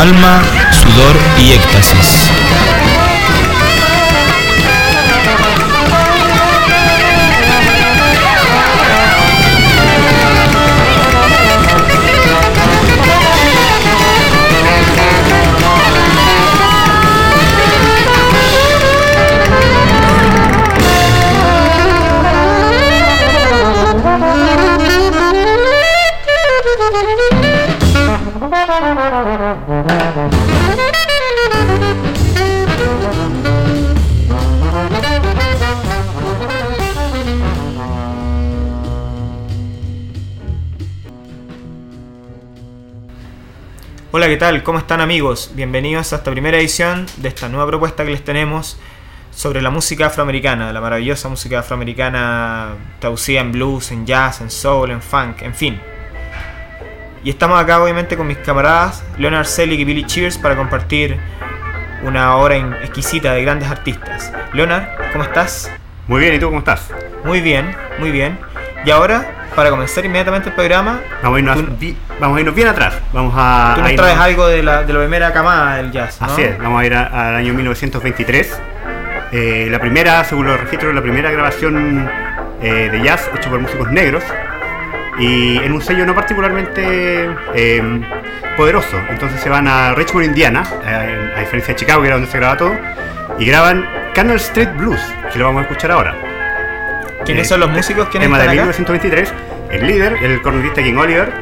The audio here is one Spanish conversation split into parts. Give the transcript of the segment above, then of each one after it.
alma, tal? ¿Cómo están amigos? Bienvenidos a esta primera edición de esta nueva propuesta que les tenemos sobre la música afroamericana, la maravillosa música afroamericana traducida en blues, en jazz, en soul, en funk, en fin. Y estamos acá obviamente con mis camaradas Leonard Selig y Billy Cheers para compartir una obra exquisita de grandes artistas. Leonard, ¿cómo estás? Muy bien, ¿y tú cómo estás? Muy bien, muy bien. Y ahora para comenzar inmediatamente el programa. Vamos a irnos, vamos a irnos bien atrás. Vamos a, tú nos traes algo de la, de la primera camada del jazz. ¿no? Así es, vamos a ir al año 1923. Eh, la primera, según los registros, la primera grabación eh, de jazz hecho por músicos negros y en un sello no particularmente em, poderoso. Entonces se van a Richmond, Indiana, eh, a diferencia de Chicago, que era donde se graba todo, y graban Canal Street Blues, que lo vamos a escuchar ahora. ¿Quiénes son los músicos? que tema de 1923, el líder, el cornetista King Oliver.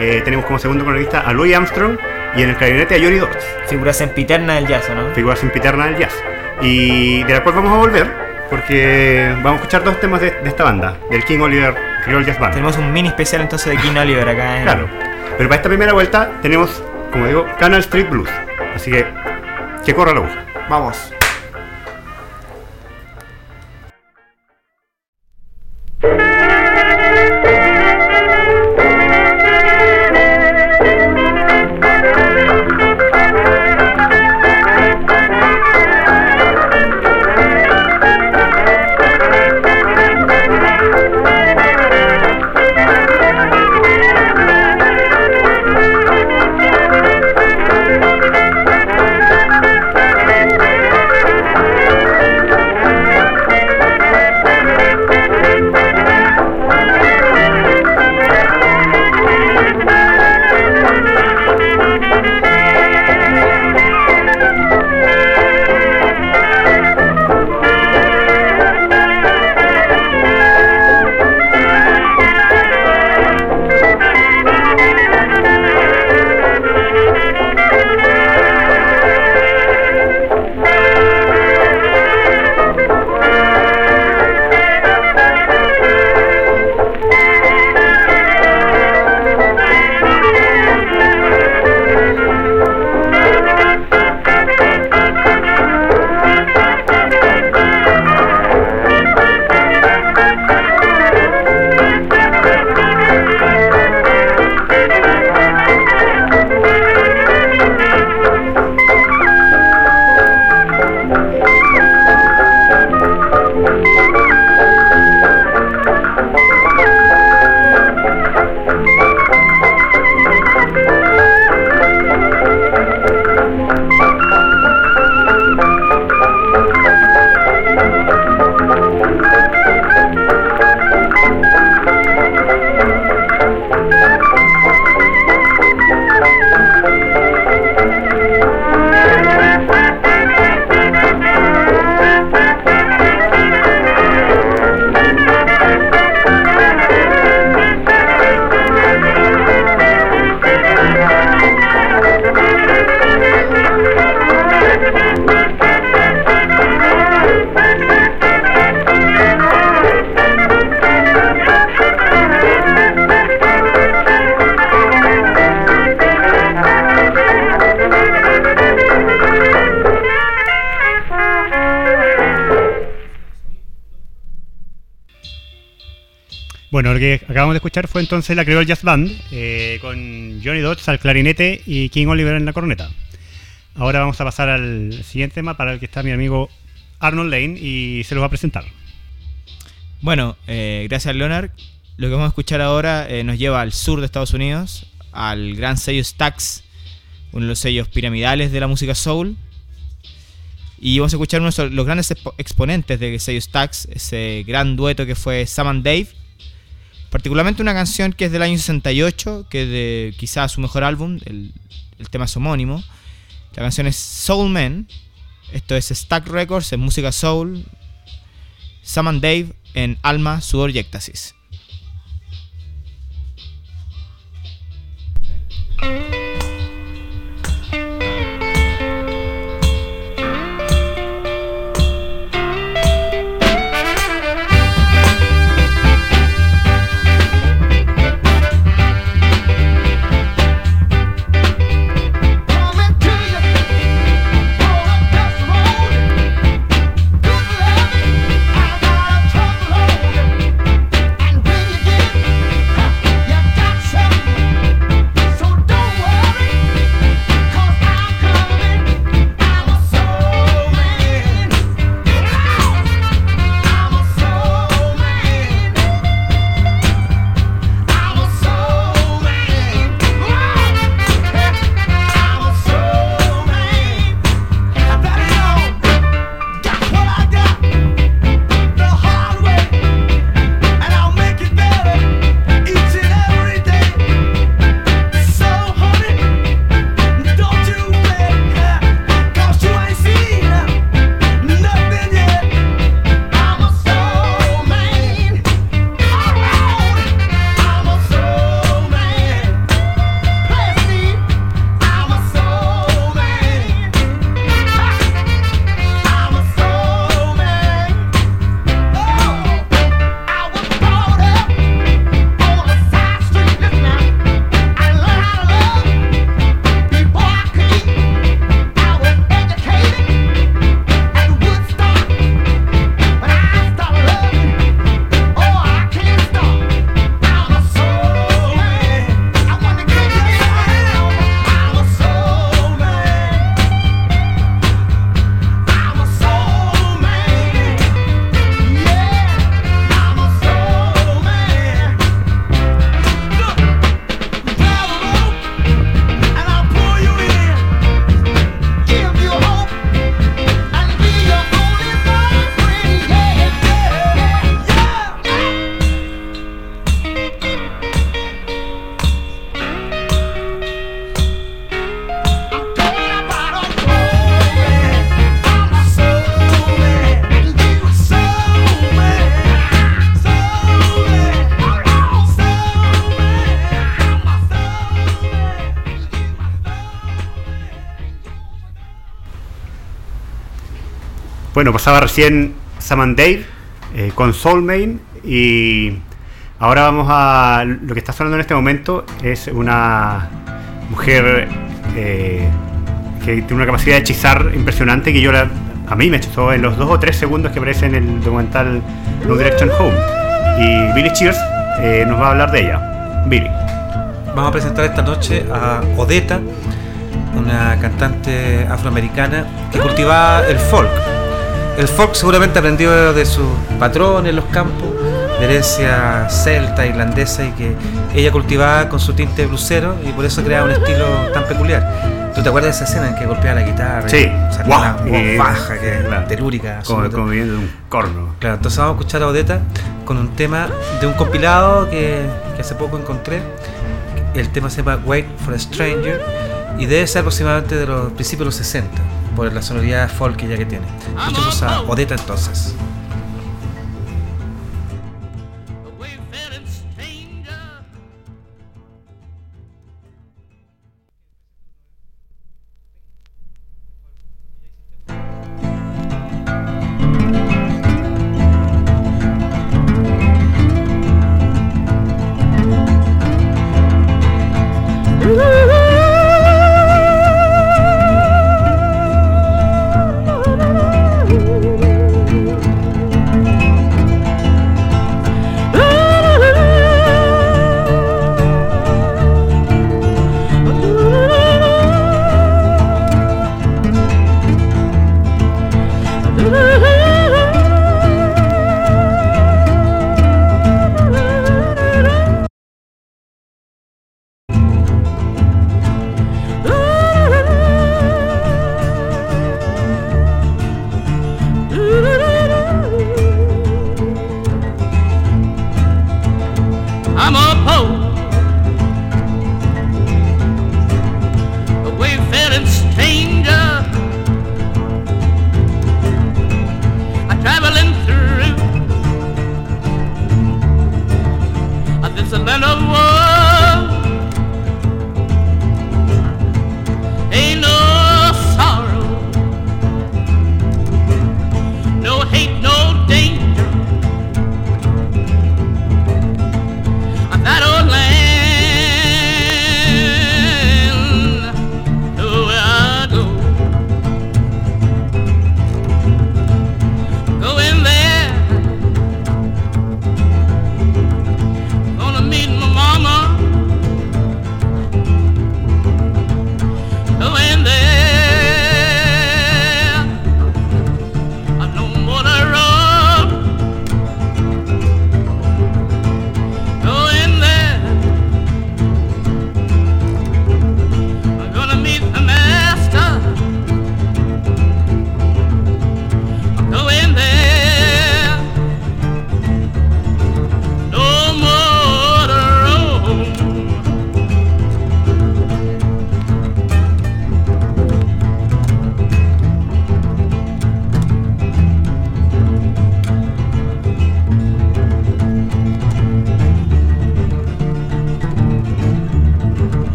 Eh, tenemos como segundo cornetista a Louis Armstrong y en el clarinete a Johnny Dodds. Figuras sempiternas del jazz, ¿no? Figuras sempiternas del jazz. Y de la cual vamos a volver porque vamos a escuchar dos temas de, esta banda, del King Oliver Creole Jazz Band. Tenemos un mini especial entonces de King Oliver acá en... Claro. Pero para esta primera vuelta tenemos, como digo, Canal Street Blues. Así que, que corra la aguja. Vamos. Acabamos de escuchar fue entonces la Creole Jazz Band eh, con Johnny Dodds al clarinete y King Oliver en la corneta. Ahora vamos a pasar al siguiente tema para el que está mi amigo Arnold Lane y se los va a presentar. Bueno, eh, gracias Leonard. Lo que vamos a escuchar ahora eh, nos lleva al sur de Estados Unidos, al gran sello Stax, uno de los sellos piramidales de la música soul. Y vamos a escuchar uno de los grandes exponentes de sello Stax, ese gran dueto que fue Sam and Dave. Particularmente una canción que es del año 68, que es de quizás su mejor álbum, el, el tema es homónimo. La canción es Soul Man. Esto es Stack Records en música soul. Sam and Dave en Alma, Sudor y. Bueno, pasaba recién Sam Dave eh, con Soulmane y ahora vamos a... Lo que está sonando en este momento es una mujer eh, que tiene una capacidad de hechizar impresionante que yo a mí me hechizó en los dos o tres segundos que aparece en el documental No Direction Home. Y Billy Cheers eh, nos va a hablar de ella. Billy. Vamos a presentar esta noche a Odetta, una cantante afroamericana que cultivaba el folk el folk seguramente aprendió de sus patrones en los campos, de herencia celta, irlandesa, y que ella cultivaba con su tinte blusero y por eso creaba un estilo tan peculiar. ¿Tú te acuerdas de esa escena en que golpeaba la guitarra? Sí, una voz baja, que telúrica. Como, como viendo un corno. Claro, entonces vamos a escuchar a Odeta con un tema de un compilado que, que hace poco encontré. El tema se llama Wait for a Stranger y debe ser aproximadamente de los principios de los 60 por la sonoridad folk ya que tiene. Escuchemos a Odeta entonces.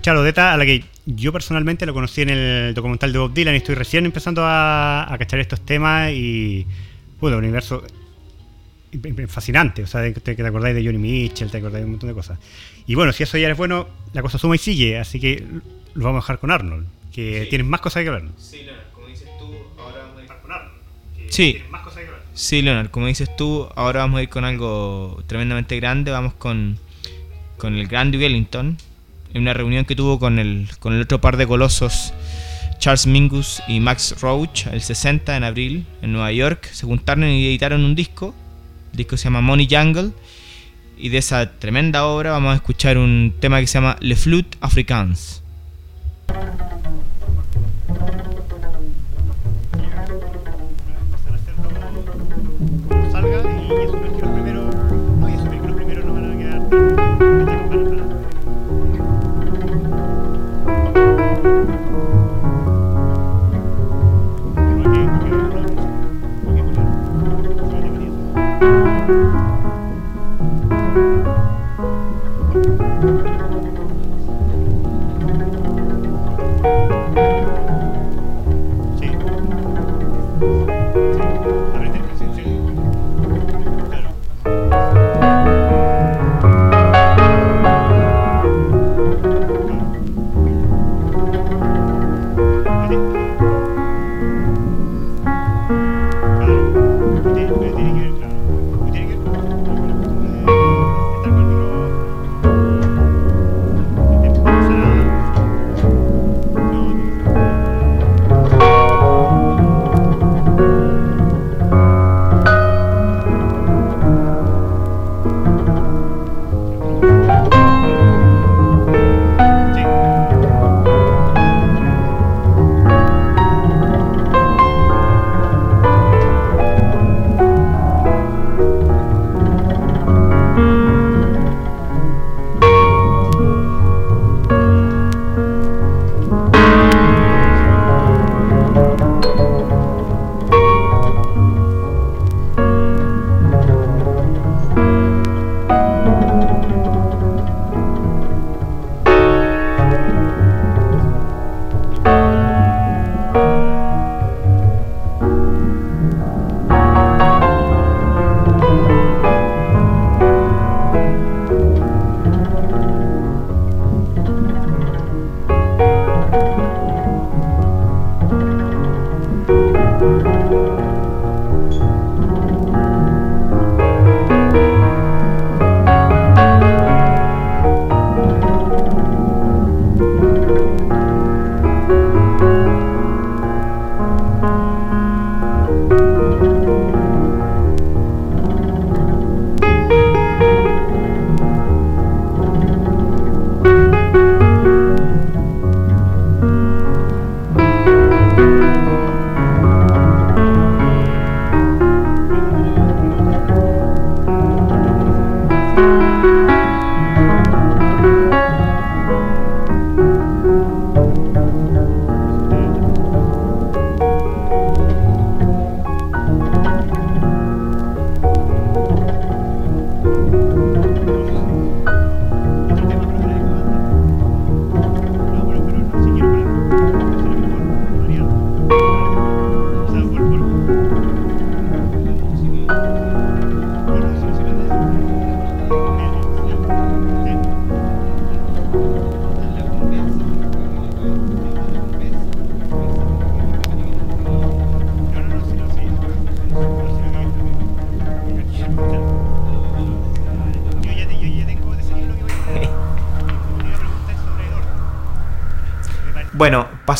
Escuchar a Odetta, a la que yo personalmente lo conocí en el documental de Bob Dylan y estoy recién empezando a, a cachar estos temas y, bueno, un universo fascinante, o sea, de- te, que te acordáis de Johnny Mitchell, te acordáis de un montón de cosas. Y bueno, si eso ya es bueno, la cosa suma y sigue, así que lo vamos a dejar con Arnold, que tienes más cosas que hablar. Sí, Leonard, como dices tú, ahora vamos a ir Con Arnold, que Sí. tienes más cosas que hablar. Sí, Leonard, como dices tú, ahora vamos a ir con algo tremendamente grande. Vamos con, con el Grand Duke Ellington, en una reunión que tuvo con el, con el otro par de colosos, Charles Mingus y Max Roach, el 60 en abril, en Nueva York. Se juntaron y editaron un disco. El disco se llama Money Jungle. Y de esa tremenda obra vamos a escuchar un tema que se llama Le Flute Africains.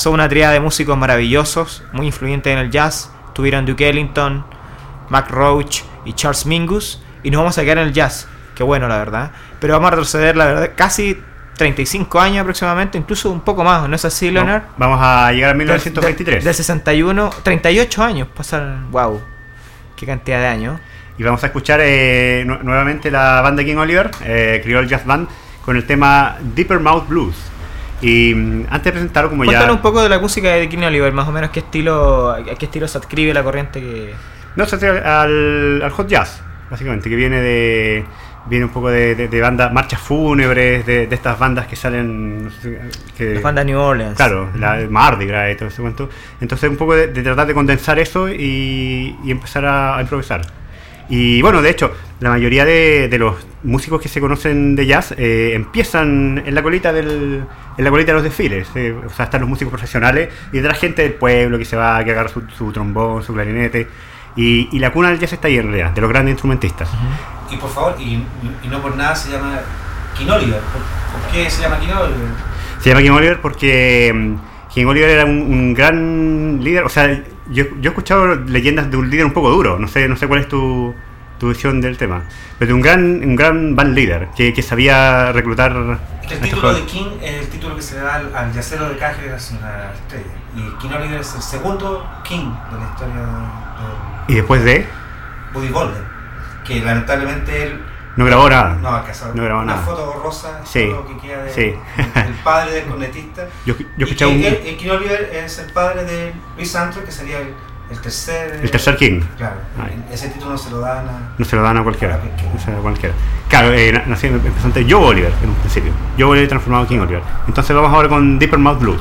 Pasó una triada de músicos maravillosos, muy influyentes en el jazz. Tuvieron Duke Ellington, Mac Roach y Charles Mingus. Y nos vamos a quedar en el jazz. Qué bueno, la verdad. Pero vamos a retroceder, la verdad, casi 35 años aproximadamente, incluso un poco más, ¿no es así, Leonard? No, vamos a llegar a Del- 1923. Del 61, 38 años pasaron. Wow, qué cantidad de años. Y vamos a escuchar eh, nu- nuevamente la banda King Oliver, eh, Creole Jazz Band, con el tema Deeper Mouth Blues. Y mm, antes de presentarlo, como Cuéntanos ya. un poco de la música de King Oliver, más o menos qué estilo, a qué estilo se adscribe la corriente que. No, se hace al, al hot jazz, básicamente, que viene de. Viene un poco de, de, de bandas, marchas fúnebres, de, de estas bandas que salen. no sé, que, Las bandas New Orleans. Claro, la Mardi Gras y todo ese cuento. Entonces, un poco de, de tratar de condensar eso y, y empezar a, a improvisar. Y bueno, de hecho, la mayoría de, de los músicos que se conocen de jazz eh, empiezan en la colita del, en la colita de los desfiles. eh, o sea, están los músicos profesionales y de la gente del pueblo que se va, que agarra su, su trombón, su clarinete. Y, y la cuna del jazz está ahí en realidad, de los grandes instrumentistas. Y por favor, y, y no por nada se llama King Oliver. ¿Por, por qué se llama King Oliver? Se llama King Oliver porque mm, King Oliver era un, un gran líder. O sea, yo, yo he escuchado leyendas de un líder un poco duro. No sé, no sé cuál es tu, tu visión del tema. Pero de un gran, un gran band líder que, que sabía reclutar. El título de. King es el título que se le da al, al yacero de cada generación, a la estrella. Y King Oliver es el segundo King de la historia de, Y después de. Buddy Golden. Que lamentablemente él No grabó nada. no alcanzó No grabó una nada. foto borrosa, Sí, foto que queda de, sí. el padre del cornetista. Yo, yo que un. el King Oliver es el padre de Luis Armstrong, que sería el, el tercer. El tercer King. Claro, Ay. ese título no se lo dan a. No se lo dan a cualquiera. A. No se lo dan a cualquiera. Claro, eh, na- nació, empezó antes Joe Oliver en un principio. Joe Oliver transformado en King Oliver. Entonces vamos ahora con Deeper Mouth Blues.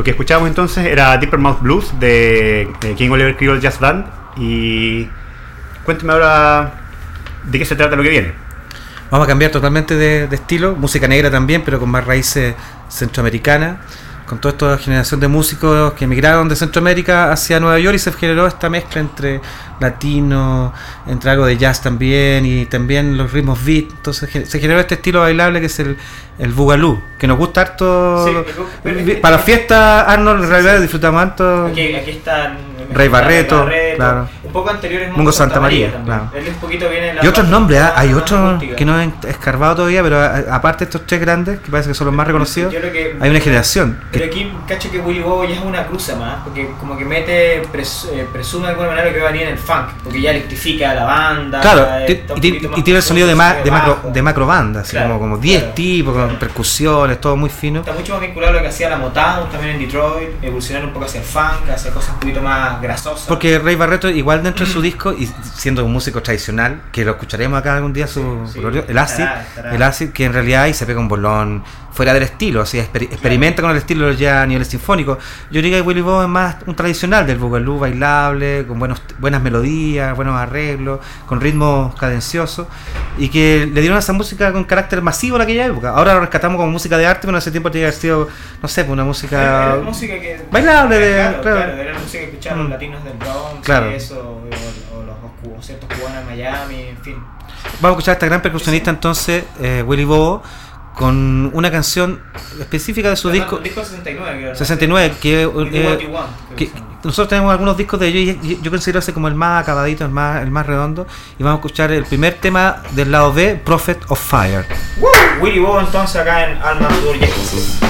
Lo que escuchábamos entonces era Deeper Mouth Blues de, King Oliver Creole Jazz Band. Y cuénteme ahora de qué se trata lo que viene. Vamos a cambiar totalmente de, estilo, música negra también, pero con más raíces centroamericanas, con toda esta generación de músicos que emigraron de Centroamérica hacia Nueva York y se generó esta mezcla entre latino, entre algo de jazz también y también los ritmos beat. Entonces se generó este estilo bailable que es el, el Bugalú, que nos gusta harto. Sí, pero para las fiestas, Arnold, en realidad disfrutamos harto. Aquí, aquí están Rey Barreto, claro. Un poco anterior es Mungo Santa María, claro. Él un poquito viene la Y otros nombres, hay otros que no he escarbado todavía, pero aparte de estos tres grandes, que parece que son los más reconocidos, Yo creo que- hay una generación. Pero que- aquí cacho que Willy Bobo ya es una cruza más, porque como que mete, pres- eh, presume de alguna manera que va a venir en el funk, porque ya electrifica a la banda. Claro, y, más y tiene el sonido de, ma- de, macro, de macro banda, así Claro, como, como 10 claro, tipos, con. Percusiones, todo muy fino. Está mucho más vinculado a lo que hacía la Motown también en Detroit, evolucionar un poco hacia el funk, hacia cosas un poquito más grasosas. Porque Rey Barreto, igual dentro de su disco, y siendo un músico tradicional, que lo escucharemos acá algún día, su, Sí, el acid, estará, estará. el acid, que en realidad ahí se pega un bolón fuera del estilo, así exper- experimenta con el estilo ya a nivel sinfónico. Yo diría que Willy Bob es más un tradicional del boogaloo bailable, con buenos, buenas melodías, buenos arreglos, con ritmos cadenciosos, y que le dieron a esa música con carácter masivo en aquella época. Ahora lo rescatamos como música de arte, pero en ese tiempo tenía que haber sido, no sé, pues una Era- música... era música que, bailable de- claro, claro. claro, era la música que escuchaban los Mm. latinos del Bronx, Claro. eso, o, o los cu- ciertos cubanos de Miami, en fin. Vamos a escuchar a esta gran percusionista entonces, eh, Willy Bobo, con una canción específica de su disco el disco 69, creo. 69, que, eh, que nosotros tenemos algunos discos de ellos y yo considero ese como el más acabadito, el más, el más redondo. Y vamos a escuchar el primer tema del lado B, Prophet of Fire. Willy Bobo entonces acá en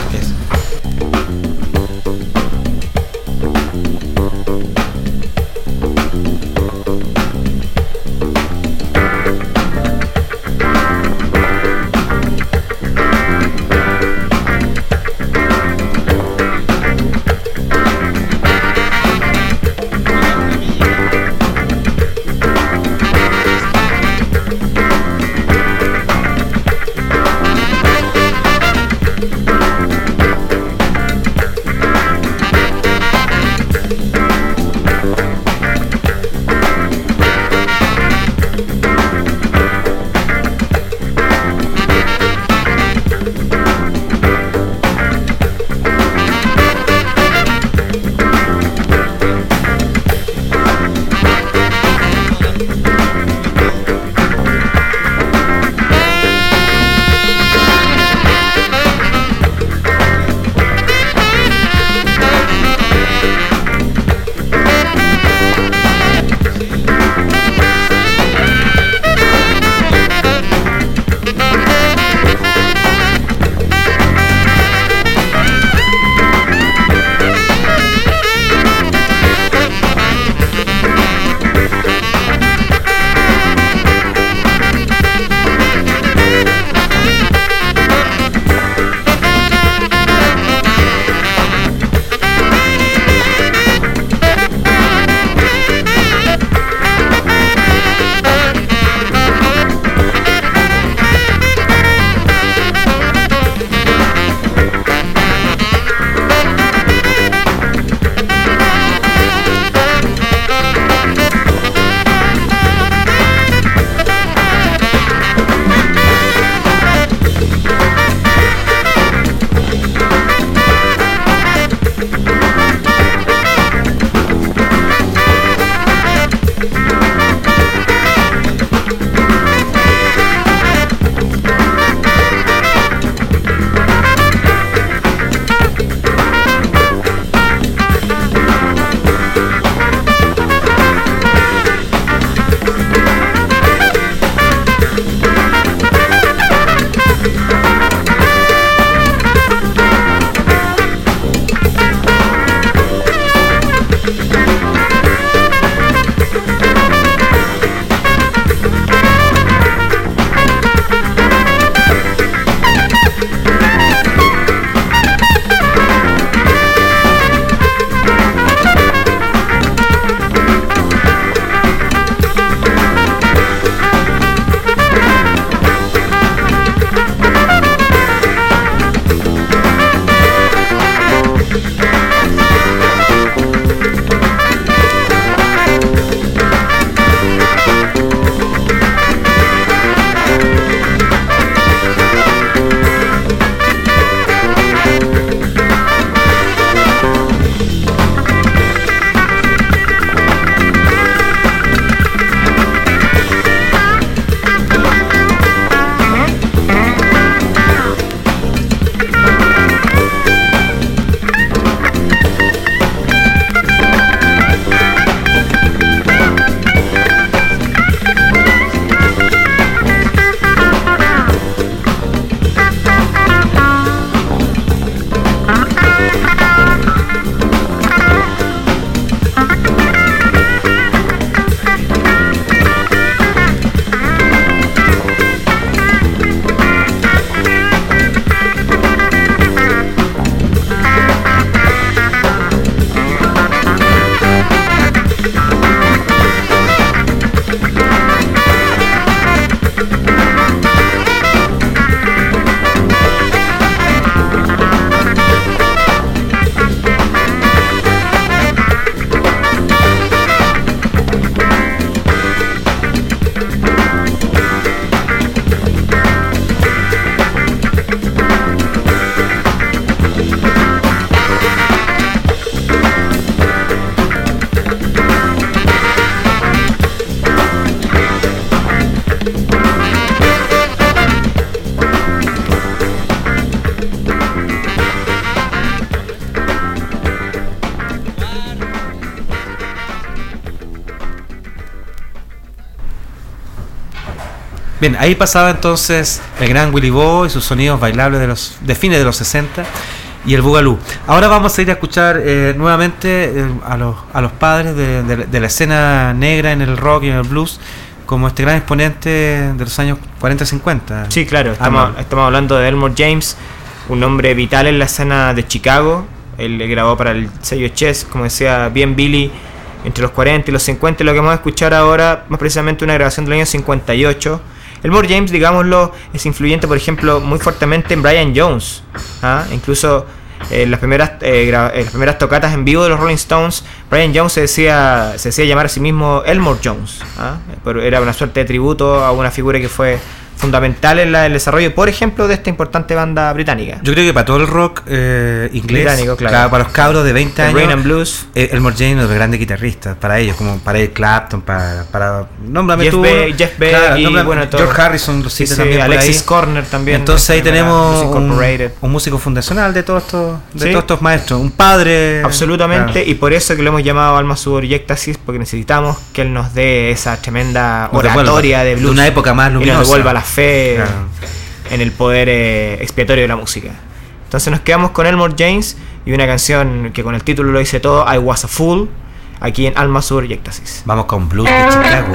Bien, ahí pasaba entonces el gran Willy Bo y sus sonidos bailables de los de fines de los 60 y el Boogaloo. Ahora vamos a ir a escuchar eh, nuevamente eh, a, los, a los padres de, de- de la escena negra en el rock y en el blues como este gran exponente de los años 40-50. Sí, claro, estamos, Arnold. estamos hablando de Elmore James, un hombre vital en la escena de Chicago. Él grabó para el sello Chess, como decía bien Billy, entre los 40 y los 50. Y lo que vamos a escuchar ahora, más precisamente una grabación del año 58. Elmore James, digámoslo, es influyente, por ejemplo, muy fuertemente en Brian Jones. ¿ah? Incluso eh, las, primeras, eh, eh, las primeras tocatas en vivo de los Rolling Stones, Brian Jones se decía, se decía llamar a sí mismo Elmore Jones. ¿ah? Pero era una suerte de tributo a una figura que fue fundamental en la- el desarrollo, por ejemplo, de esta importante banda británica. Yo creo que para todo el rock eh, inglés, Británico, claro. para los cabros de 20 El años, Rain and Blues. eh, Elmore James es un grande guitarrista para ellos, como para Eric Clapton, para, para nómbrame Jeff tú Beck- uno. Jeff Beck Claro, y, nómbrame- bueno, todo. George Harrison lo Sí, también Alexis ahí. Corner también. Entonces ahí Blues tenemos un, un músico fundacional de todos estos, de Sí. todos estos maestros, un padre. Absolutamente, Claro. y por eso que lo hemos llamado Alma Éxtasis, porque necesitamos que él nos dé esa tremenda oratoria de de blues. una época más Y nos devuelva la fe Claro. en el poder eh, expiatorio de la música. Entonces nos quedamos con Elmore James y una canción que con el título lo dice todo, I Was a Fool, aquí en Alma Sudor y Éxtasis. Vamos con Blues de Chicago.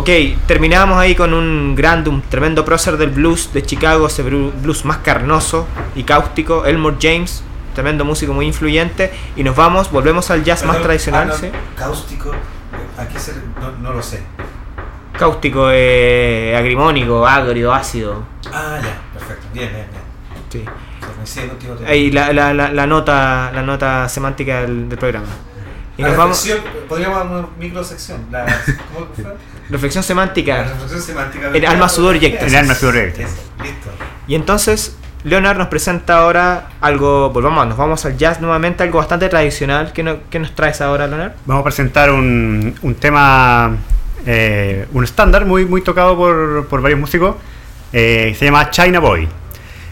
Ok, terminamos ahí con un grande, un tremendo prócer del blues de Chicago, ese blues más carnoso y cáustico, Elmore James, tremendo músico muy influyente, y nos vamos, volvemos al jazz más tradicional, ¿sí? Cáustico, aquí no, lo sé. cáustico, eh, agrimónico, agrio, ácido, Ah, ya, perfecto. Bien, bien, bien. sí. Ahí la, la, la, la nota, la nota semántica del, del programa. Y La nos vamos, reflexión, podríamos dar una microsección. La, Reflexión La semántica. reflexión semántica. El alma, sudor y. El alma, sudor y Listo. Y entonces Leonard nos presenta ahora algo, volvamos, nos vamos al jazz nuevamente, algo bastante tradicional. ¿Qué, no- qué nos traes ahora, Leonard? Vamos a presentar un, un tema, eh, un estándar muy, muy tocado por, por varios músicos. eh, se llama China Boy.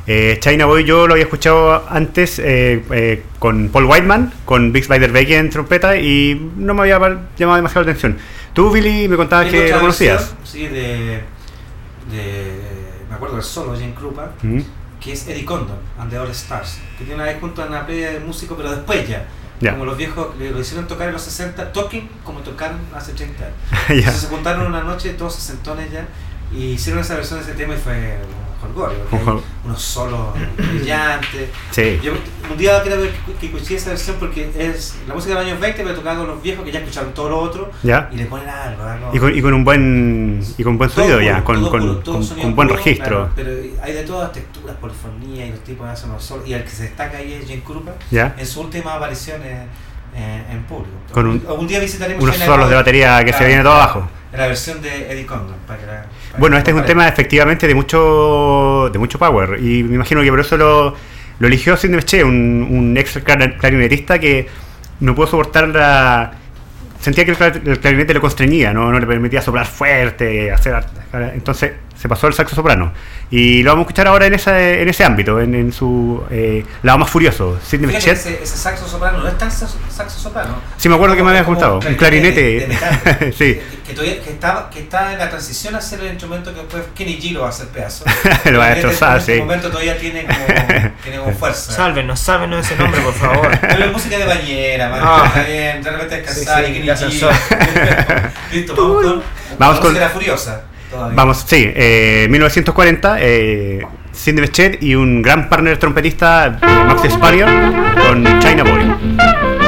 Eh, China Boy yo lo había escuchado antes eh, eh, con Paul Whiteman, con Big Spider Becky en trompeta y no me había llamado demasiado la atención. Tú, Billy, me contabas Tengo que lo conocías. versión, Sí, de, de. Me acuerdo del solo de Jane Krupa, Mm, que es Eddie Condon and the All Stars, que tiene una vez junto a una playa de músicos, pero después ya. Como los viejos lo hicieron tocar en los 60, toquen como tocaron hace 30 años. Ya. Entonces se juntaron una noche, todos sesentones ya, y hicieron esa versión de ese tema y fue hay jol- unos solos brillantes. Sí. Yo un día creo que, que escuché esa versión porque es la música de los años 20, pero tocada con los viejos que ya escucharon todo lo otro Ya. y le ponen algo, algo. Y con, y con un buen y con buen sonido ya, con, puro, con- con buen puro, registro. claro, pero hay de todas texturas, polifonía y los tipos hacen los solos. Y el que se destaca ahí es Jane Krupa Ya. en su última aparición en, en- en público. Con un- Algún día visitaremos unos solos de batería que se viene todo abajo. La versión de Eddie Condon. Para para Bueno, este es un tema efectivamente de mucho de mucho power y me imagino que por eso lo, lo eligió Sidney un, un ex clar- clarinetista que no pudo soportar la... Sentía que el, clar- el clarinete le constreñía, ¿no? no le permitía soplar fuerte, hacer... Entonces se pasó al saxo soprano. Y lo vamos a escuchar ahora en, esa, en ese ámbito, en, en su eh, lado más furioso. Ese, ese saxo soprano no es tan saxo, soprano. Sí, me acuerdo que me habías Como contado. Un clarinete. de metal. Sí. Que, que todavía, que, está, que está en la transición a ser el instrumento que después Kenny G lo va a hacer pedazo. Lo va a En este- destrozar, En este sí. momento todavía tiene como, tiene como fuerza. Sálvenos, sálvenos ese nombre, por favor. Pero es música de bañera, man. Ah. Está bien, de repente descansar Sí, sí, y Kenny de G. Listo, vamos con. Vamos con- la furiosa. Vamos, sí, eh, 1940, eh, Sidney Bechet y un gran partner trompetista, eh, Max Sparier, con China Boy.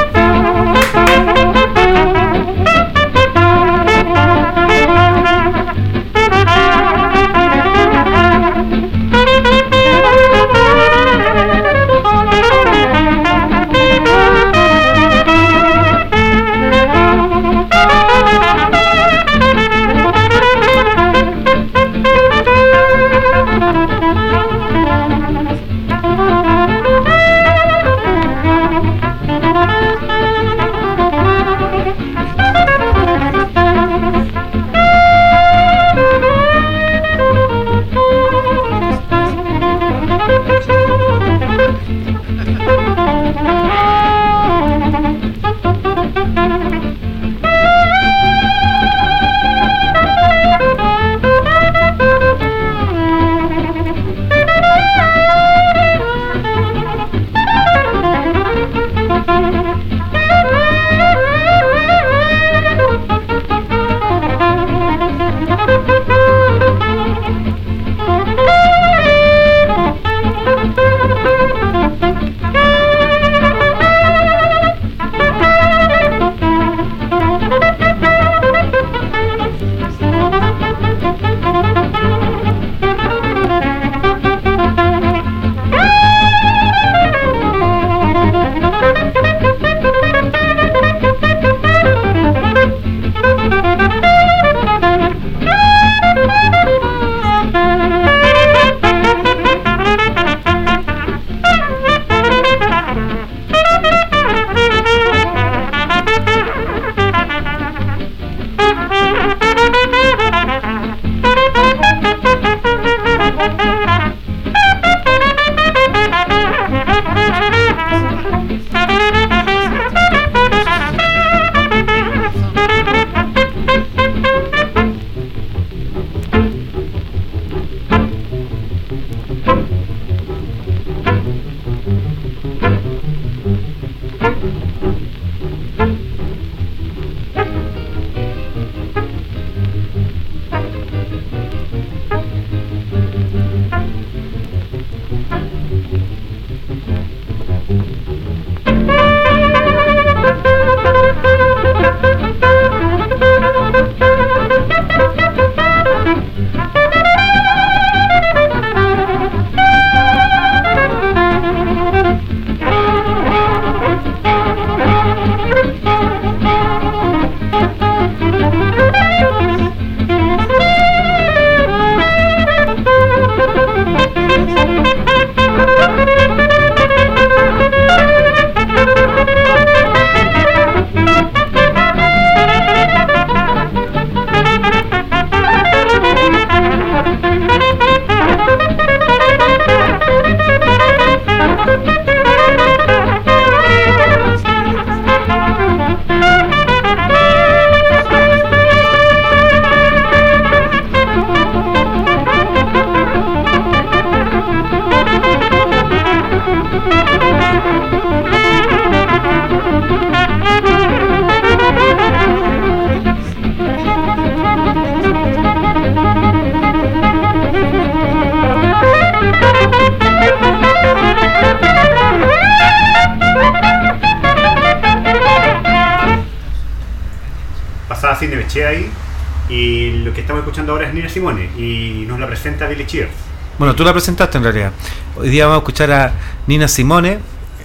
Tú la presentaste en realidad. Hoy día vamos a escuchar a Nina Simone,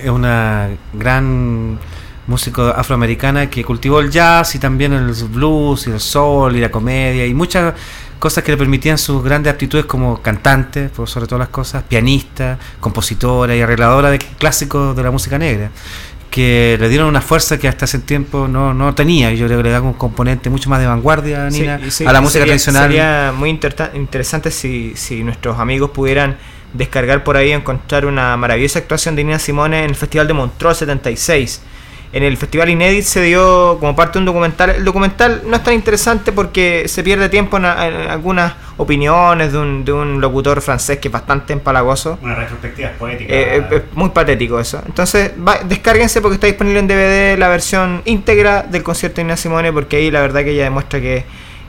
es una gran músico afroamericana que cultivó el jazz y también el blues y el soul y la comedia y muchas cosas que le permitían sus grandes aptitudes como cantante, por sobre todas las cosas, pianista, compositora y arregladora de clásicos de la música negra que le dieron una fuerza que hasta ese tiempo no, no tenía y yo creo que le da un componente mucho más de vanguardia Nina, sí, a la música sería- tradicional Sería muy interesante si, si nuestros amigos pudieran descargar por ahí y encontrar una maravillosa actuación de Nina Simone en el Festival de Montreux 76. En el Festival Inédit se dio como parte de un documental. El documental no es tan interesante porque se pierde tiempo en, a- en algunas opiniones de un, de un locutor francés que es bastante empalagoso. Una retrospectiva poética. Eh, eh, es muy patético eso. Entonces, va- descárguense porque está disponible en DVD la versión íntegra del concierto de Nina Simone, porque ahí la verdad que ella demuestra que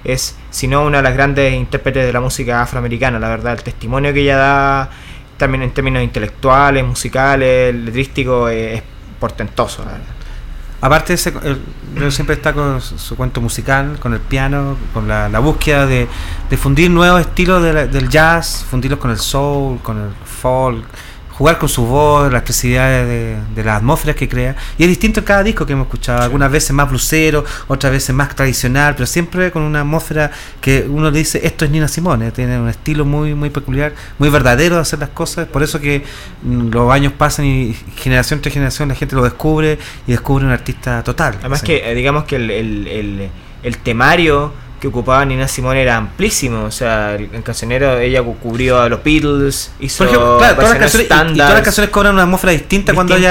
es, si no, una de las grandes intérpretes de la música afroamericana. La verdad, el testimonio que ella da, también en términos intelectuales, musicales, letrísticos, eh, es portentoso. la verdad. Aparte, ese, él siempre está con su, su cuento musical, con el piano, con la, la búsqueda de, de fundir nuevos estilos de la- del jazz, fundirlos con el soul, con el folk, jugar con su voz, las expresidades de, de las atmósferas que crea. Y es distinto en cada disco que hemos escuchado, algunas veces más blusero, otras veces más tradicional, pero siempre con una atmósfera que uno le dice, esto es Nina Simone, tiene un estilo muy, muy peculiar, muy verdadero de hacer las cosas, por eso que mm, los años pasan y generación tras generación la gente lo descubre y descubre un artista total. Además que, eh, digamos que el, el- el- el temario que ocupaba Nina Simone era amplísimo. O sea, el, el cancionero, ella cu- cubrió a los Beatles, hizo Por ejemplo, claro, todas las, canciones, y- y, todas las canciones cobran una atmósfera distinta, cuando en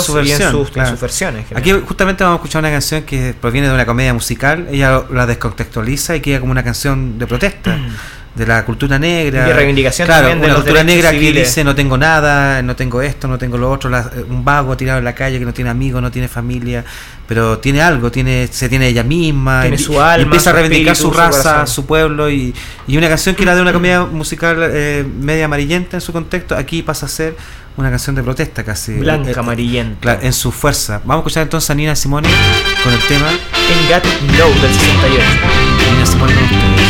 su en versión. sus- en claro. sus versiones. en Aquí justamente vamos a escuchar una canción que proviene de una comedia musical, ella la descontextualiza y queda como una canción de protesta de la cultura negra. Y reivindicación claro, también de una los cultura negra que dice no tengo nada, no tengo esto, no tengo lo otro, la- un vago tirado en la calle que no tiene amigos, no tiene familia, pero tiene algo, tiene se tiene ella misma, Tiene y- su y alma, empieza a reivindicar espíritu, su raza, su pueblo y, y una canción que era de una comedia musical eh, media amarillenta en su contexto, aquí pasa a ser una canción de protesta casi. Blanca, Eh, eh, amarillenta. En su fuerza. Vamos a escuchar entonces a Nina Simone con el tema Ain't Got No del 68. Nina Simone con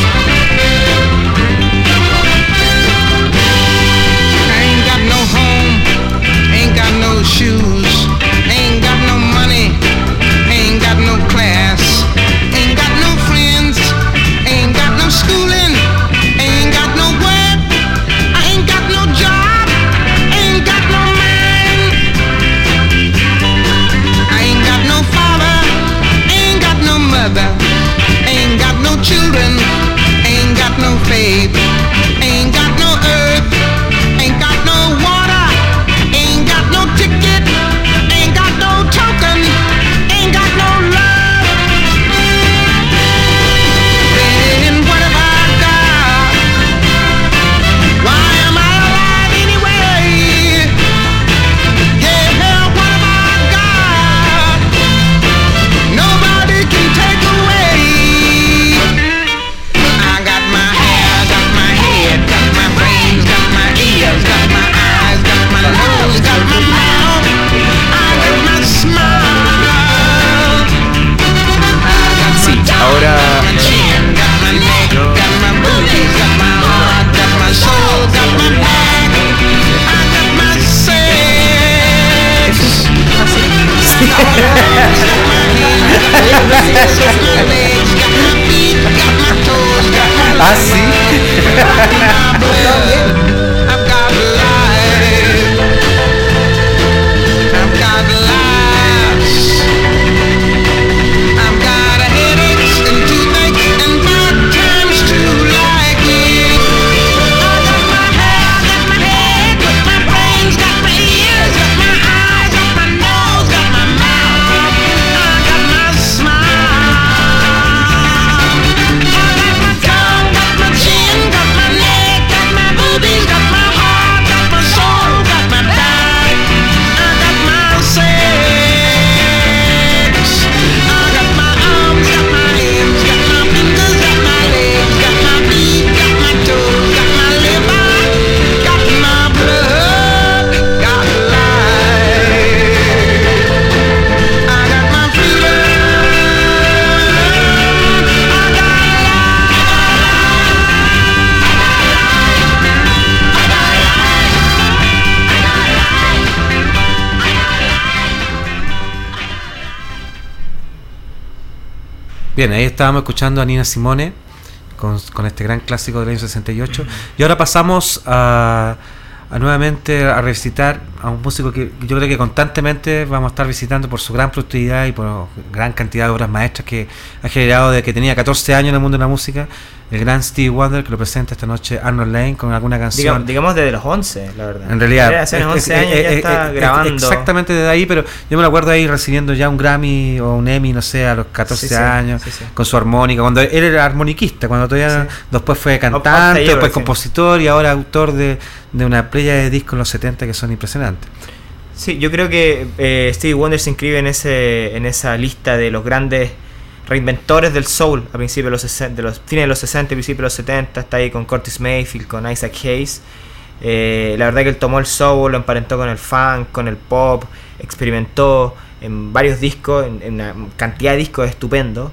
Bien, ahí estábamos escuchando a Nina Simone con, con este gran clásico del año 68. Y ahora pasamos a, a nuevamente a revisitar a un músico que yo creo que constantemente vamos a estar visitando por su gran productividad y por gran cantidad de obras maestras que ha generado desde que tenía 14 años en el mundo de la música. El gran Steve Wonder que lo presenta esta noche Arnold Lane con alguna canción. Digamos, digamos desde los 11, la verdad. En realidad, Hace es- 11 es- años es- ya es- está es- grabando. Exactamente desde ahí, pero yo me lo acuerdo ahí recibiendo ya un Grammy o un Emmy, no sé, a los 14 Sí, sí, años, sí, con su armónica, cuando él era armoniquista, cuando todavía después fue cantante, después compositor y ahora autor de, de una playa de discos en los 70 que son impresionantes. Sí, yo creo que eh, Stevie Wonder se inscribe en, ese, en esa lista de los grandes reinventores del soul a principios de los 60, de los fines de los 60 y principios de los 70. Está ahí con Curtis Mayfield, con Isaac Hayes. Eh, la verdad que él tomó el soul, lo emparentó con el funk, con el pop, experimentó en varios discos, en, en una cantidad de discos estupendos.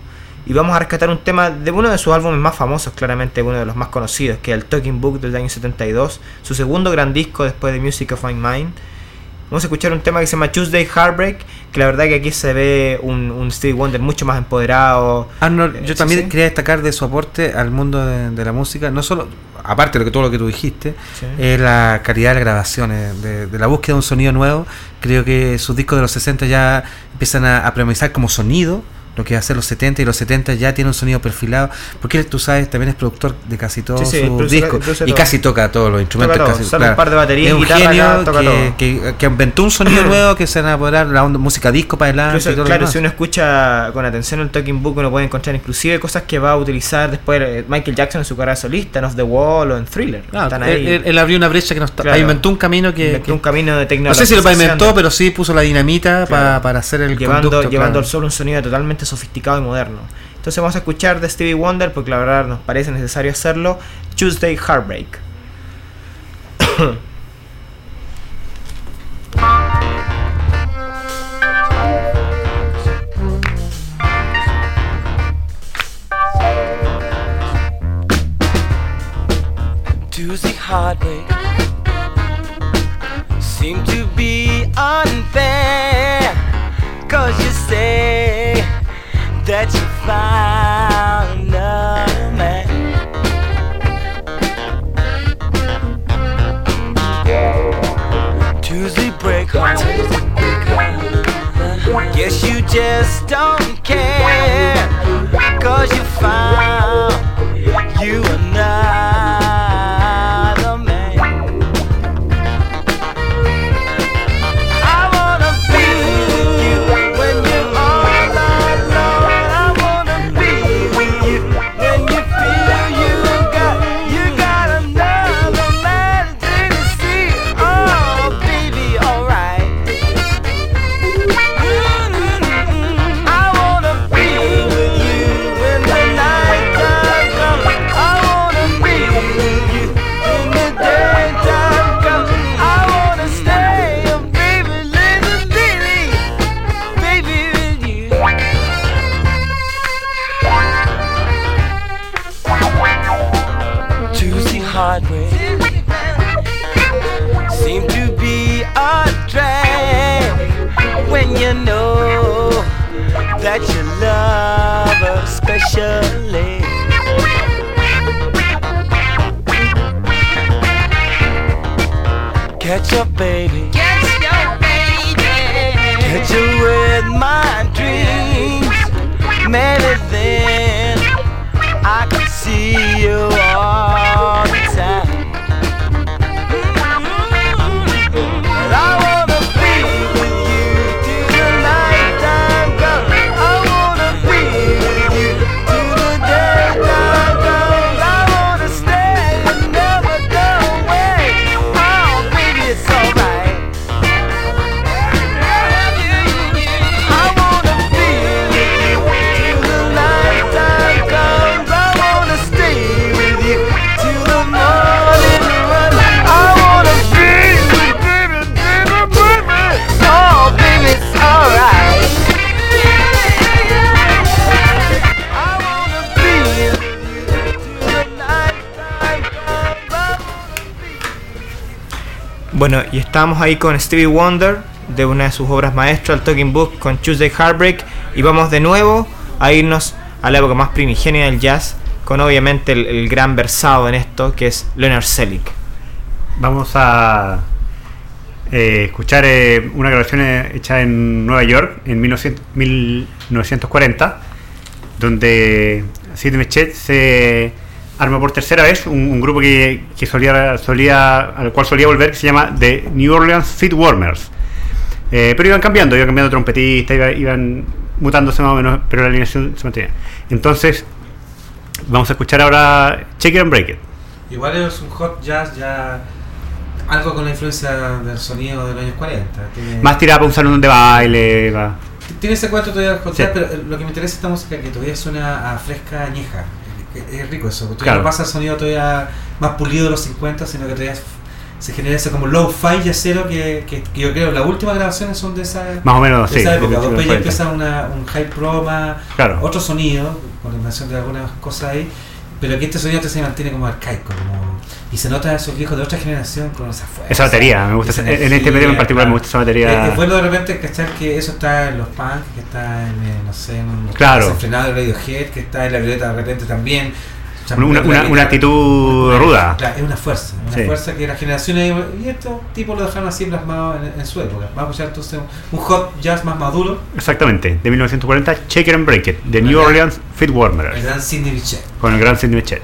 Y vamos a rescatar un tema de uno de sus álbumes más famosos, claramente uno de los más conocidos, que es el Talking Book del año 72, su segundo gran disco después de Music of My Mind. Vamos a escuchar un tema que se llama Tuesday Heartbreak, que la verdad que aquí se ve un, un Stevie Wonder mucho más empoderado. Arnold, Eh, yo sí, también sí. quería destacar de su aporte al mundo de, de la música, no solo, aparte de lo que, todo lo que tú dijiste, Sí. es la calidad de las grabaciones, de, de la búsqueda de un sonido nuevo. Creo que sus discos de los 60 ya empiezan a, a como sonido lo que ser los 70 y los 70 ya tiene un sonido perfilado, porque él, tú sabes, también es productor de casi todos Sí, sí, sus discos y todo. casi toca todos los instrumentos. todo, casi, sale un par de baterías es un guitarra genio acá, toca que, que, que inventó un sonido nuevo que se van a apoderar la onda, música disco para adelante. Incluso, y todo lo claro, demás. si uno escucha con atención el Talking Book, uno puede encontrar inclusive cosas que va a utilizar después eh, Michael Jackson en su carrera solista, en Off the Wall o en Thriller. Claro, Están él, ahí. él- él abrió una brecha que no está, Claro. inventó un camino que, Inventó que- un camino de no tecnología. sé si lo pavimentó, pero sí puso la dinamita Claro. pa- para hacer el llevando, conducto, llevando claro. al solo un sonido totalmente sofisticado y moderno. Entonces vamos a escuchar de Stevie Wonder, porque la verdad nos parece necesario hacerlo, Tuesday Heartbreak. Tuesday heartbreak seem to be unfair. Cause you say that you found a man. Tuesday break heart. Guess you just don't care. Cause you found you another estábamos ahí con Stevie Wonder, de una de sus obras maestras, el Talking Book, con Tuesday Heartbreak, y vamos de nuevo a irnos a la época más primigenia del jazz, con obviamente el, gran versado en esto, que es Leonard Selick. Vamos a eh, escuchar eh, una grabación eh, hecha en Nueva York en 1900 1940, donde Sid Mechet se arma por tercera vez un, un grupo que, que solía, solía, al cual solía volver, que se llama The New Orleans Feet Warmers. Eh, pero iban cambiando, iban cambiando trompetistas, iba- iban mutándose más o menos, pero la alineación se mantenía. Entonces, vamos a escuchar ahora Check It and Break It. Igual es un hot jazz ya algo con la influencia del sonido de los años 40. Tiene, Más tirada para un salón de baile, va. tiene ese cuatro todavía hot Sí. jazz, pero lo que me interesa esta música que todavía suena a fresca añeja. Es- rico eso, todavía Claro. no pasa el sonido todavía más pulido de los 50, sino que todavía se genera ese como low-fi yacero que, que, que yo creo las últimas grabaciones son de esa, Más o menos, de sí. esa época. de- de- Después ya empieza una, un high pro más, Claro. otro sonido, con la invención de algunas cosas ahí, pero que este sonido se mantiene como arcaico, como, y se nota esos viejos de otra generación con esa fuerza. Esa batería, me gusta esa- en energía, este medio en particular me gusta esa batería. Es, bueno de repente cachar que eso está en los punk, que está en, eh, no sé, en un Claro. desenfrenado de Radiohead, que está en la violeta de repente también. Una- una- una- actitud ruda. Claro, es una fuerza, una Sí. fuerza que las generaciones y estos tipos lo dejaron así plasmado en, en su época. Vamos a escuchar entonces un hot jazz más maduro, Exactamente, de 1940, Check It and Break It, de New. Orleans Fit el Warmers, gran Sidney Bechet. con el gran Sidney Bechet.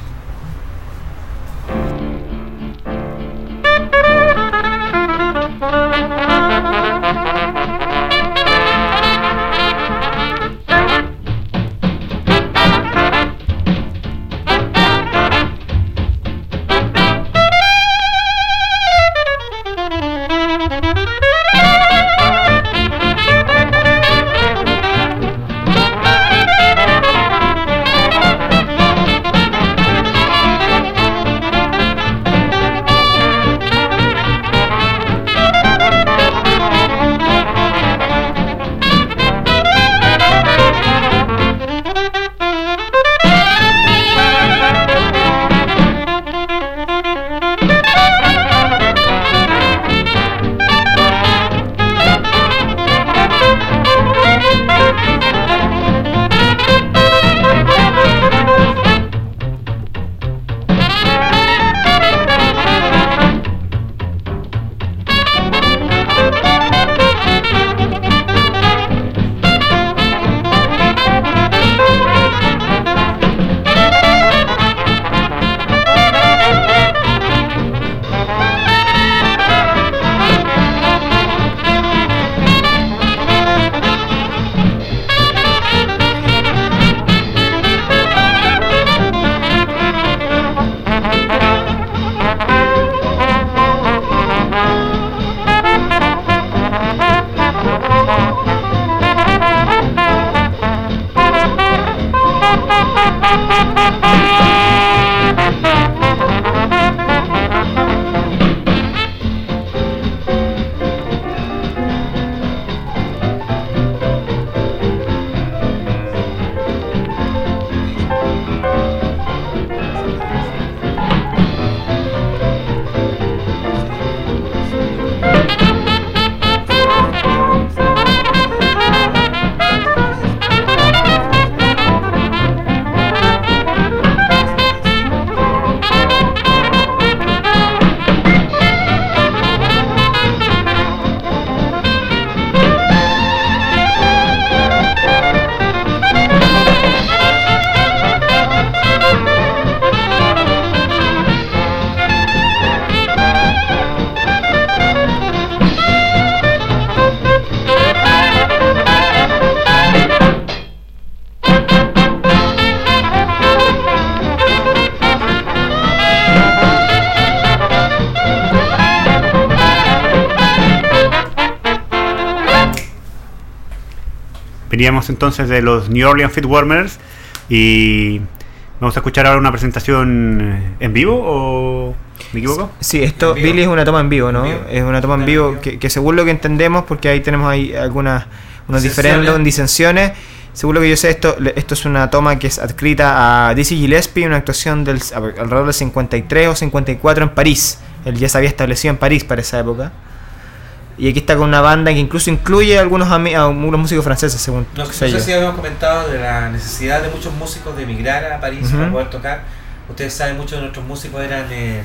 Veníamos entonces de los New Orleans Fit Warmers y vamos a escuchar ahora una presentación eh, en vivo o me equivoco? Sí, esto. Billy es una toma en vivo, ¿no? En vivo. Es una toma en vivo en vivo. que, que según lo que entendemos, porque ahí tenemos ahí algunas unos diferendos, disensiones. Según lo que yo sé, esto, esto es una toma que es adscrita a Dizzy Gillespie, una actuación del alrededor del 53 o 54 en París. Él ya se había establecido en París para esa época. Y aquí está con una banda que incluso incluye a algunos, algunos músicos franceses, según No, no sé si habíamos comentado de la necesidad de muchos músicos de emigrar a París para poder tocar. Ustedes saben, muchos de nuestros músicos eran eh,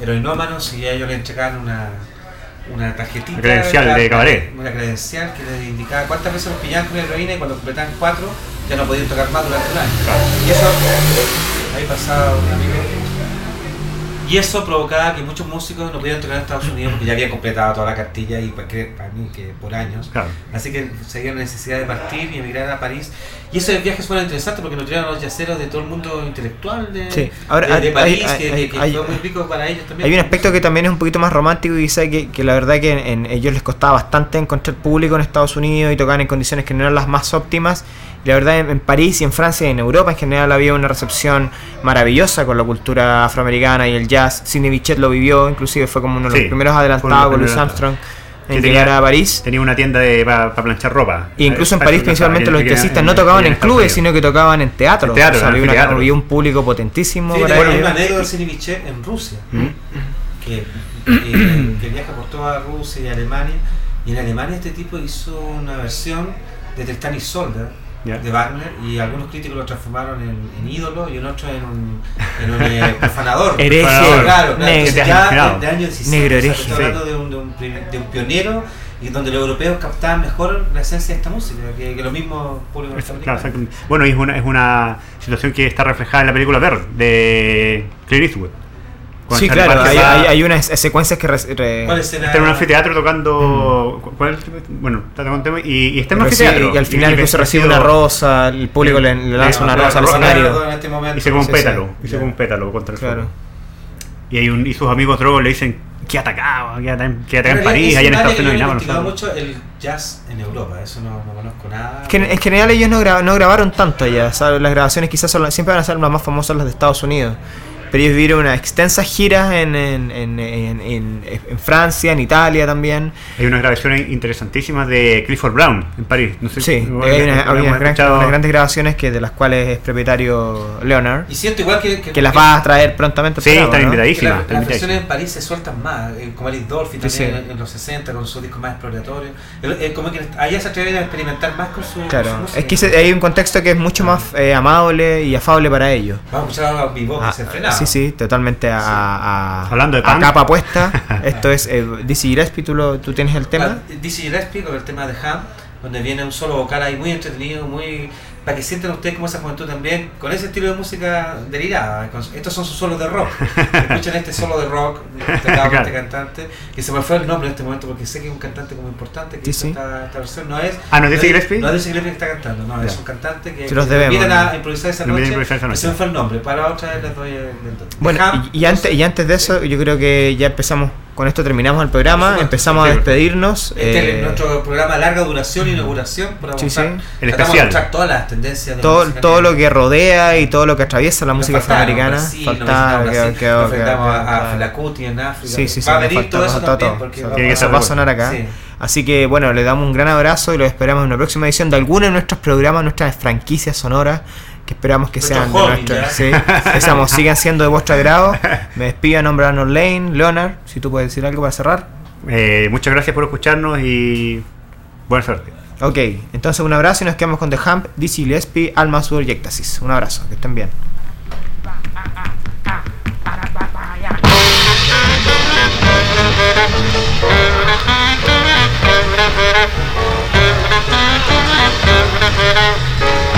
heroinómanos y a ellos les entregaban una, una tarjetita. Una credencial de cabaret. Una credencial que les indicaba cuántas veces los pillaban con heroína y cuando completaban cuatro ya no podían tocar más durante un año. Y eso, ahí pasaba un amigo. Y eso provocaba que muchos músicos no pudieran tocar en Estados Unidos porque ya habían completado toda la cartilla y pues, para mí que por años. Claro. Así que seguía la necesidad de partir y emigrar a París. Y esos viajes fueron interesantes porque nos trajeron los yaceros de todo el mundo intelectual de, Sí. Ahora, de, de hay- París, hay- que, hay- que hay- fue muy rico para ellos también. Hay un aspecto que también es un poquito más romántico y quizá que, que la verdad que en, en ellos les costaba bastante encontrar público en Estados Unidos y tocaban en condiciones que no eran las más óptimas. Y la verdad en, en París y en Francia y en Europa en general había una recepción maravillosa con la cultura afroamericana y el jazz. Sidney Bichet lo vivió, inclusive fue como uno de los Sí, primeros adelantados con Louis primeros Que en tenía- llegar a París. Tenía una tienda para planchar ropa. Y incluso en París principalmente en- los jazzistas no tocaban en clubes, Unidos. sino que tocaban en teatro. En teatro, O sea, en había, una- anfiteatro. había un público potentísimo. Fíjate, para ellos. una anécdota de en Rusia, ¿Mm? que, eh, que viaja por toda Rusia y Alemania. Y en Alemania este tipo hizo una versión de Tristan y Isolda Ya. de Wagner y algunos críticos lo transformaron en, en ídolo y en otro en un, en un eh, profanador. Hereje, claro, claro. negro. Ya de, de año 16, Negro o sea, estoy hablando de un, de, un, de un pionero y donde los europeos captaban mejor la esencia de esta música que, que los mismos públicos Claro. Bueno, y es una, es una situación que está reflejada en la película Bird de Clint Eastwood. Sí, Charlie claro, hay, va- hay, hay unas secuencias que... re- re- ¿Cuál escena? Está en un anfiteatro tocando. ¿cu- ¿Cuál es el- Bueno, está tocando un tema y, y está en un anfiteatro. y al final y incluso recibe una rosa, el público le, le lanza una rosa al escenario. En este momento. Y se come un pétalo. sí. Y se come un pétalo contra el Claro. fuego. Y, hay un, y sus amigos drogos le dicen: ¿Qué atacado? ¿Qué atacado en, En París? Allá en Estados Unidos Yo he nada. nosotros". mucho el jazz en Europa, eso no, no conozco nada. Es que en, en general ellos no, gra- no grabaron tanto allá, ¿sabes? las grabaciones quizás son las- siempre van a ser las más famosas las de Estados Unidos. Pero ellos vivieron unas extensas giras en, en, en, en- en- en Francia, en Italia también. Hay unas grabaciones interesantísimas de Clifford Brown en París. No sé Sí, si- hay, una- hemos hay unas, gran- grandes grabaciones que de las cuales es propietario Leonard, Y siento igual que. que las va a traer prontamente. Sí, están ¿no? que invitadísimas. la- están las versiones invitadísimas. en París se sueltan más, eh, como Alice Dolphy Sí, también sí. En, en los 60 con sus discos más eh, como que allá se atreven a experimentar más con su. Claro, su es que hay un contexto que es mucho más eh, amable y afable para ellos. Vamos a escuchar a Vivo que Ah, se frenaba. Sí, sí, totalmente a, a- Hablando de a capa puesta. Esto es eh, Dizzy Gillespie, ¿tú, lo- tú tienes el tema. Ah, Dizzy Gillespie con el tema de Ham, donde viene un solo vocal ahí muy entretenido, muy para que sientan ustedes como esa juventud también, con ese estilo de música delirada. estos son sus solos de rock. Escuchen este solo de rock por este cantante, que se me fue el nombre en este momento porque sé que es un cantante como importante que Sí, hizo sí. Esta, esta versión. No es, Ah, ¿no es Dizzy Gillespie? No es Dizzy Gillespie que está cantando, no, es un cantante que, Se los debemos, ¿no? a improvisar esa noche. improvisar esa. Se me fue el nombre, para otra vez les doy el, el- Bueno, Ham, y, y antes, y antes de eso, yo creo que ya empezamos, con esto terminamos el programa, empezamos a despedirnos. Este eh, es nuestro programa larga duración, inauguración, para Sí, sí. El especial. mostrar todas las tendencias de todo, todo lo que rodea y todo lo que atraviesa la Nos música afroamericana. Faltaba, a, Kuti en África. Sí, sí, sí, va a venir todo eso también, todo. porque va a sonar acá. Sí. Así que bueno, le damos un gran abrazo y los esperamos en una próxima edición de alguna de nuestros programas, nuestras franquicias sonoras, que esperamos que sean de nuestra, sí, que seamos- sigan siendo de vuestro agrado. Me despido a nombre de Arnold Lane, Leonard, si tú puedes decir algo para cerrar. Eh, muchas gracias por escucharnos y buena suerte. Ok, entonces un abrazo y nos quedamos con The Hump, Dizzy Gillespie, Alma Sudor y. Un abrazo, que estén bien.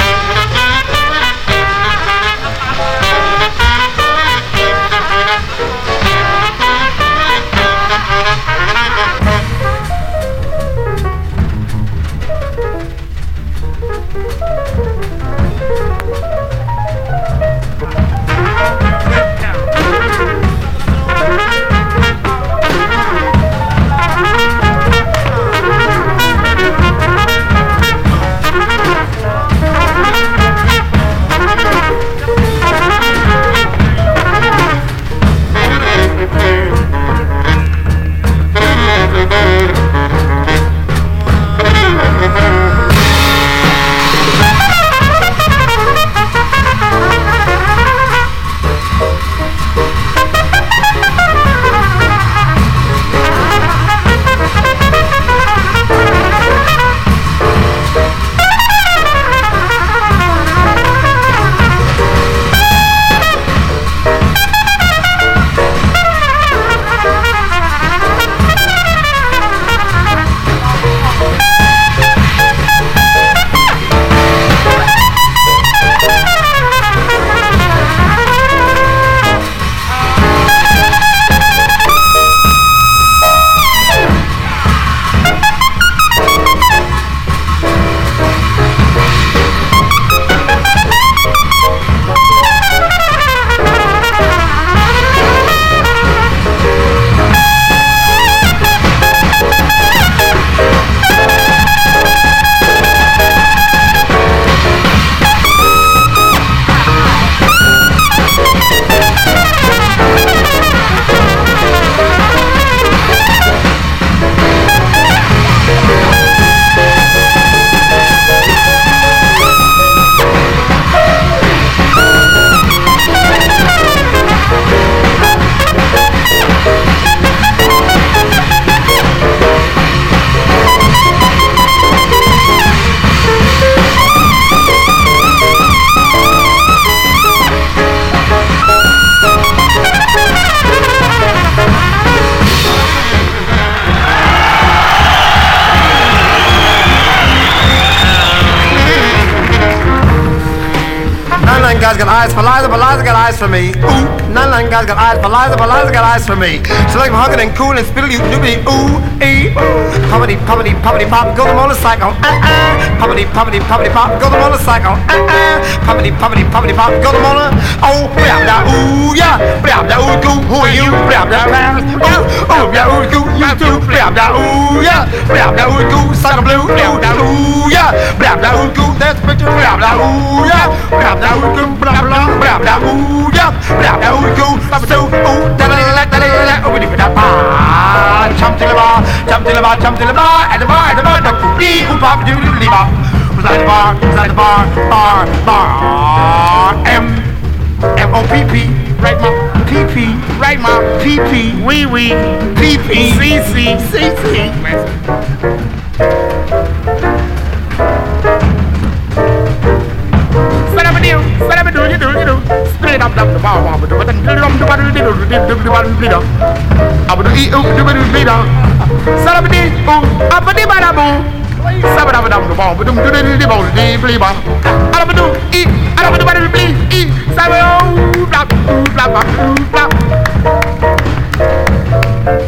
eyes for Liza, but Liza got eyes for me. Ooh, of them guys got eyes for Liza, but Liza got eyes for me. She like hugging and cool and spittle you doobity ooh, ee, ooh. Puppity, puppity, puppity pop, go the motorcycle, uh uh. Puppity, puppity, puppity pop, go the motorcycle, uh uh. Puppity, puppity, puppity pop, go the motor. Oh, blah blah ooh yeah, blah blah ooh goo, who are you? Blah blah blah. Ooh, oh blah ooh goo, you too. Blah blah ooh yeah, blah blah ooh goo, sucker blue, blah blah ooh yeah, blah blah ooh goo, that's Brablaoeja, the bar, the bar, the bar, the bar, the bar, leave up, the bar, the bar, bar, bar, M, M O P P, right mom, P P, right mom, P P, P P, C C, C C.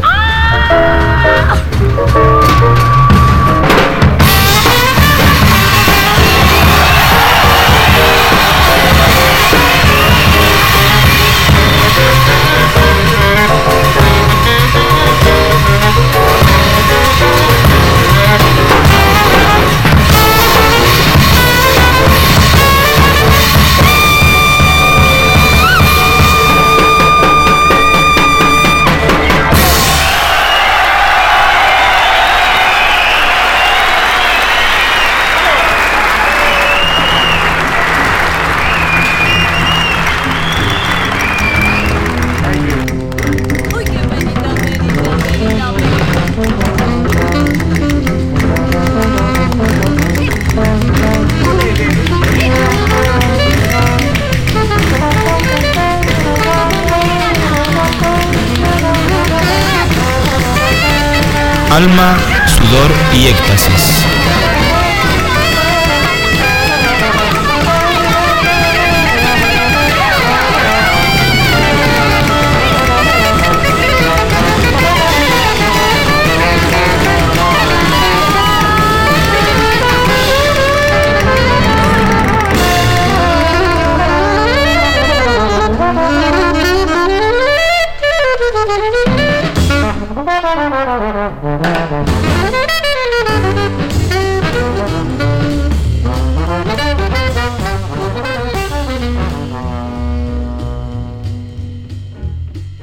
Oh! Alma, sudor y éxtasis.